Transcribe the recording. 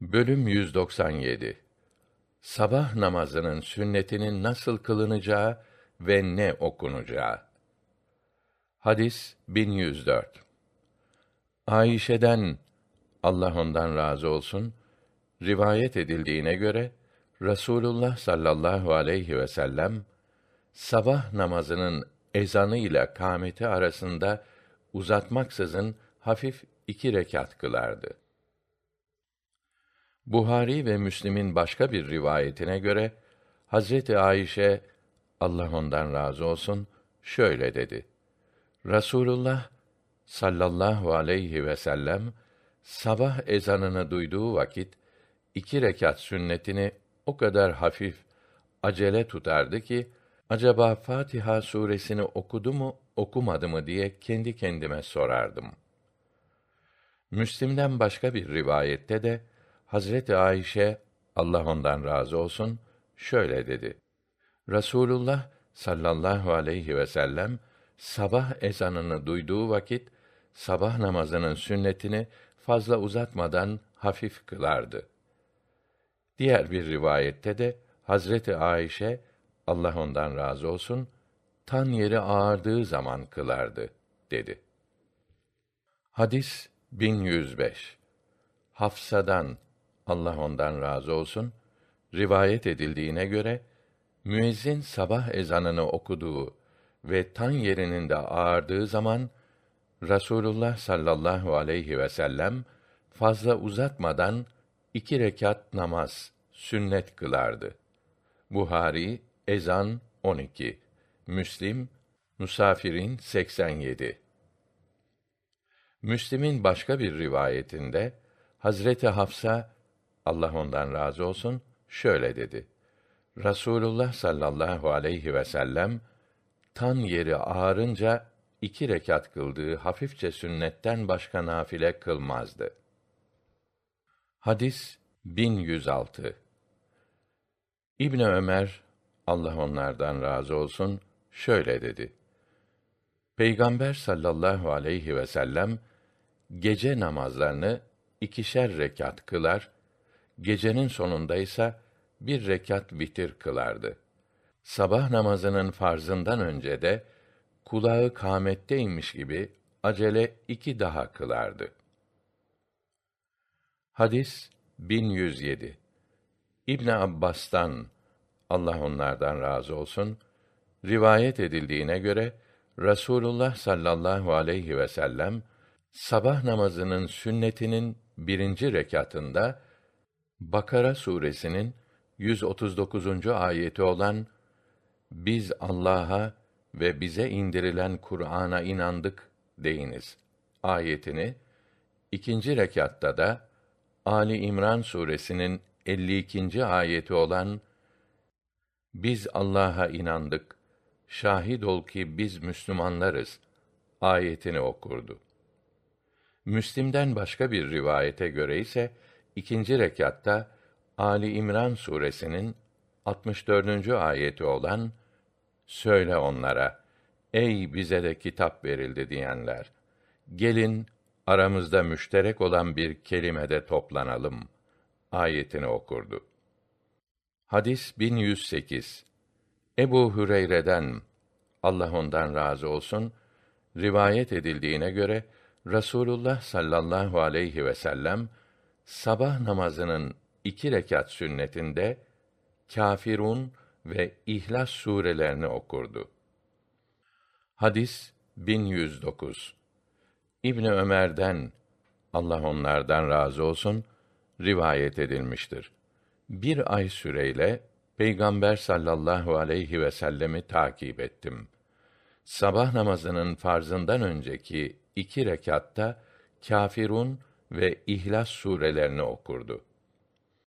Bölüm 197 Sabah namazının sünnetinin nasıl kılınacağı ve ne okunacağı. Hadis 1104 Ayşe'den Allah ondan razı olsun rivayet edildiğine göre Rasulullah sallallahu aleyhi ve sellem sabah namazının ezanı ile kâmeti arasında uzatmaksızın hafif iki rekat kılardı. Buhari ve Müslim'in başka bir rivayetine göre Hazreti Ayşe Allah ondan razı olsun şöyle dedi. Rasulullah sallallahu aleyhi ve sellem sabah ezanını duyduğu vakit iki rekat sünnetini o kadar hafif, acele tutardı ki acaba Fatiha suresini okudu mu, okumadı mı diye kendi kendime sorardım. Müslim'den başka bir rivayette de Hazreti Ayşe Allah ondan razı olsun şöyle dedi. Rasulullah sallallahu aleyhi ve sellem sabah ezanını duyduğu vakit sabah namazının sünnetini fazla uzatmadan hafif kılardı. Diğer bir rivayette de Hazreti Ayşe Allah ondan razı olsun tan yeri ağardığı zaman kılardı dedi. Hadis 1105 Hafsa'dan Allah ondan razı olsun rivayet edildiğine göre müezzin sabah ezanını okuduğu ve tan yerinin de ağardığı zaman Rasulullah sallallahu aleyhi ve sellem fazla uzatmadan iki rekat namaz sünnet kılardı. Buhari ezan 12. Müslim Musafirin 87. Müslim'in başka bir rivayetinde Hazreti Hafsa Allah ondan razı olsun şöyle dedi. Rasulullah sallallahu aleyhi ve sellem tan yeri ağarınca iki rekat kıldığı hafifçe sünnetten başka nafile kılmazdı. Hadis 1106 İbn Ömer Allah onlardan razı olsun şöyle dedi. Peygamber sallallahu aleyhi ve sellem gece namazlarını ikişer rekat kılar, gecenin sonunda ise bir rekat bitir kılardı. Sabah namazının farzından önce de kulağı kâmetteymiş gibi acele iki daha kılardı. Hadis 1107 İbn Abbas'tan Allah onlardan razı olsun rivayet edildiğine göre Rasulullah sallallahu aleyhi ve sellem sabah namazının sünnetinin birinci rekatında Bakara suresinin 139. ayeti olan biz Allah'a ve bize indirilen Kur'an'a inandık deyiniz ayetini ikinci rekatta da Ali İmran suresinin 52. ayeti olan biz Allah'a inandık şahit ol ki biz Müslümanlarız ayetini okurdu. Müslim'den başka bir rivayete göre ise ikinci rekatta Ali İmran suresinin 64. ayeti olan Söyle onlara ey bize de kitap verildi diyenler gelin aramızda müşterek olan bir kelimede toplanalım ayetini okurdu. Hadis 1108 Ebu Hüreyre'den Allah ondan razı olsun rivayet edildiğine göre Rasulullah sallallahu aleyhi ve sellem sabah namazının iki rekat sünnetinde Kâfirun ve İhlas surelerini okurdu. Hadis 1109 İbn Ömer'den Allah onlardan razı olsun rivayet edilmiştir. Bir ay süreyle Peygamber sallallahu aleyhi ve sellemi takip ettim. Sabah namazının farzından önceki iki rekatta Kâfirun ve İhlas surelerini okurdu.